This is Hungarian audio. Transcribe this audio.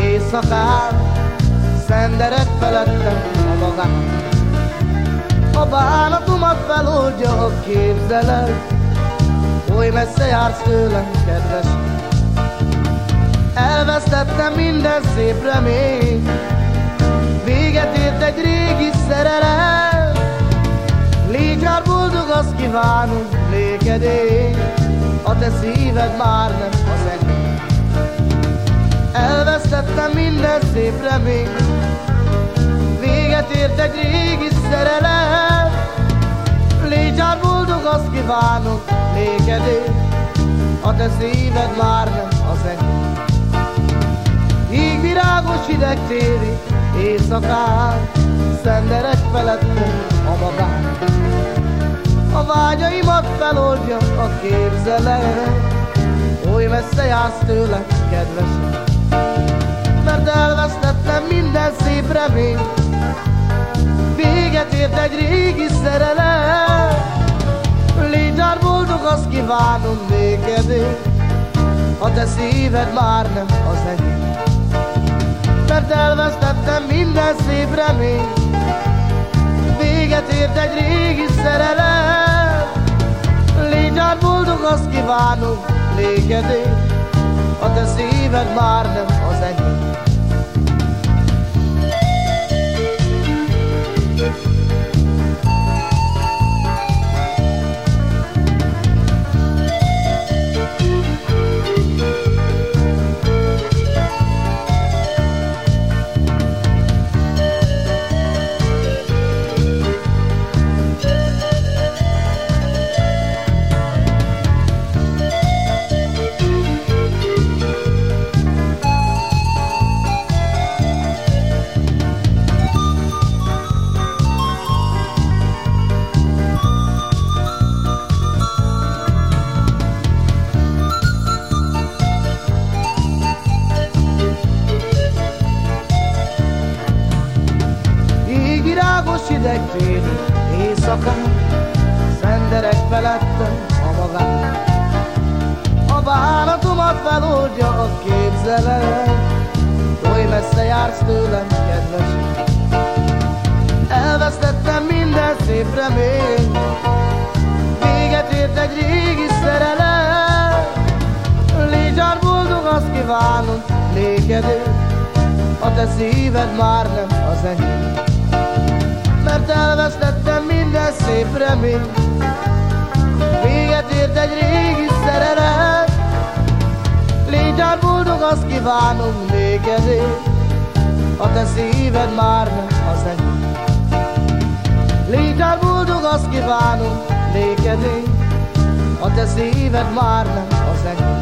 éjszakán, szenderek felettem a magán. A bánatomat feloldja a képzelet, oly messze jársz tőlem, kedves. Elvesztettem minden szép remény, véget ért egy régi szerelem. Légy már boldog, azt kívánom, néked a te szíved már nem. Elvesztettem minden szép remény, véget ért egy régi szerelem. Légy már boldog, azt kívánom, néked én, a te szíved már nem az enyém. Így virágos hideg téri éjszakán, szenderek felettem a magán. A vágyaimat feloldja a képzelet, oly messze jársz tőle, kedves. Minden szép remény, véget ért egy régi szerelem. Légy már boldog, azt kívánom néked én, ha te szíved már nem az enyém. Mert elvesztettem minden szép remény, véget ért egy régi szerelem. Légy már boldog, azt kívánom néked én, a te szíved már nem az enyém. Így virágos hideg téli éjszakán, szenderek felettem a magán. A bánatomat feloldja a képzelet, oly messze jársz tőlem, kedves. Elvesztettem minden szép remény, véget ért egy régi szerelem. Légy már boldog, azt kívánom néked a te szíved már nem az enyém. Szép remény, véget ért egy régi szerelem. Légy boldog, azt kívánom néked én, a te szíved már nem az enyém. Légy boldog, azt kívánom néked én, a te szíved már nem az enyém.